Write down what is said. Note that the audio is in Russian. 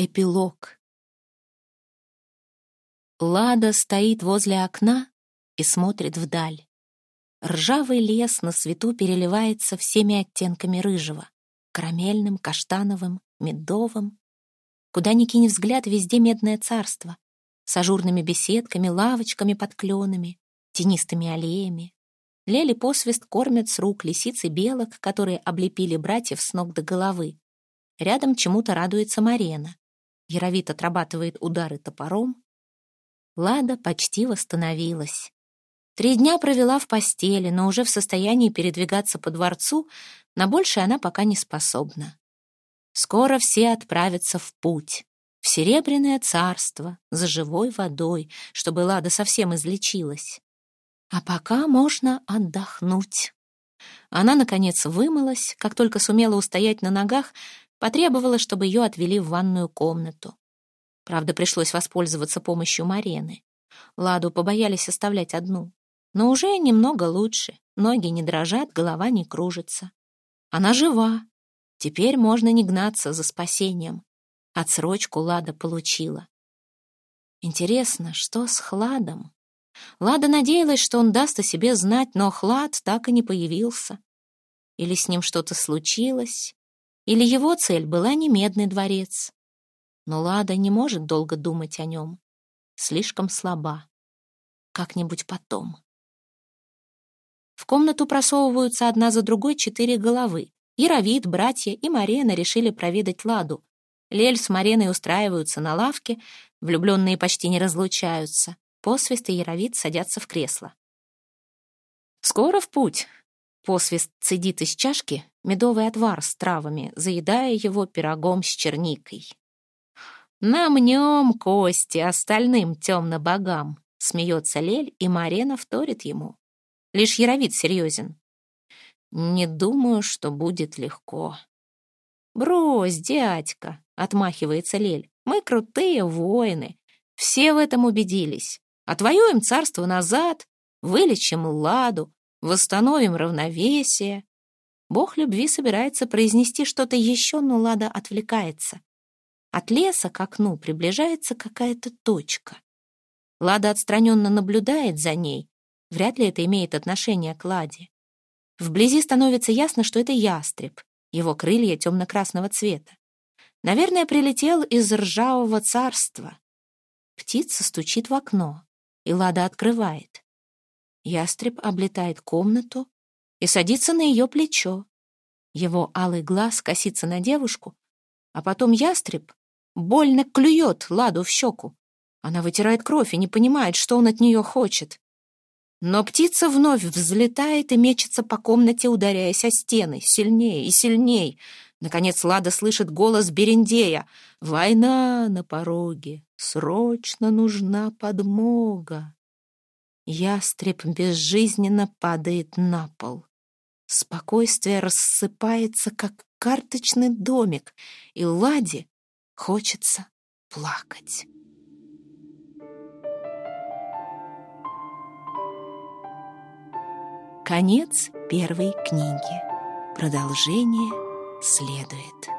Эпилог. Лада стоит возле окна и смотрит вдаль. Ржавый лес на свету переливается всеми оттенками рыжего. Карамельным, каштановым, медовым. Куда ни кинь взгляд, везде медное царство. С ажурными беседками, лавочками под кленами, тенистыми аллеями. Лели посвист кормят с рук лисиц и белок, которые облепили братьев с ног до головы. Рядом чему-то радуется Марена. Яровит отрабатывает удары топором. Лада почти восстановилась. Три дня провела в постели, но уже в состоянии передвигаться по дворцу, на большее она пока не способна. Скоро все отправятся в путь, в Серебряное царство, за живой водой, чтобы Лада совсем излечилась. А пока можно отдохнуть. Она, наконец, вымылась, как только сумела устоять на ногах, Потребовала, чтобы ее отвели в ванную комнату. Правда, пришлось воспользоваться помощью Марены. Ладу побоялись оставлять одну. Но уже немного лучше. Ноги не дрожат, голова не кружится. Она жива. Теперь можно не гнаться за спасением. Отсрочку Лада получила. Интересно, что с Хладом? Лада надеялась, что он даст о себе знать, но Хлад так и не появился. Или с ним что-то случилось, или его цель была не медный дворец. Но Лада не может долго думать о нем. Слишком слаба. Как-нибудь потом. В комнату просовываются одна за другой четыре головы. Яровид, братья и Марена решили проведать Ладу. Лель с Мареной устраиваются на лавке, влюбленные почти не разлучаются. Посвист и Яровид садятся в кресло. «Скоро в путь», Посвист цедит из чашки медовый отвар с травами, заедая его пирогом с черникой. «Намнем кости остальным темно богам», — смеется Лель, и Марена вторит ему. Лишь Яровид серьезен. «Не думаю, что будет легко». «Брось, дядька», — отмахивается Лель, — «мы крутые воины, все в этом убедились. Отвоюем царство назад, вылечим ладу, восстановим равновесие. Бог любви собирается произнести что-то еще, но Лада отвлекается. От леса к окну приближается какая-то точка. Лада отстраненно наблюдает за ней. Вряд ли это имеет отношение к Ладе. Вблизи становится ясно, что это ястреб. Его крылья темно-красного цвета. Наверное, прилетел из ржавого царства. Птица стучит в окно, и Лада открывает. Ястреб облетает комнату и садится на ее плечо. Его алый глаз косится на девушку, а потом ястреб больно клюет Ладу в щеку. Она вытирает кровь и не понимает, что он от нее хочет. Но птица вновь взлетает и мечется по комнате, ударяясь о стены, сильнее и сильнее. Наконец Лада слышит голос Берендея. «Война на пороге, срочно нужна подмога». Ястреб безжизненно падает на пол. Спокойствие рассыпается, как карточный домик, и Ладе хочется плакать. Конец первой книги. Продолжение следует.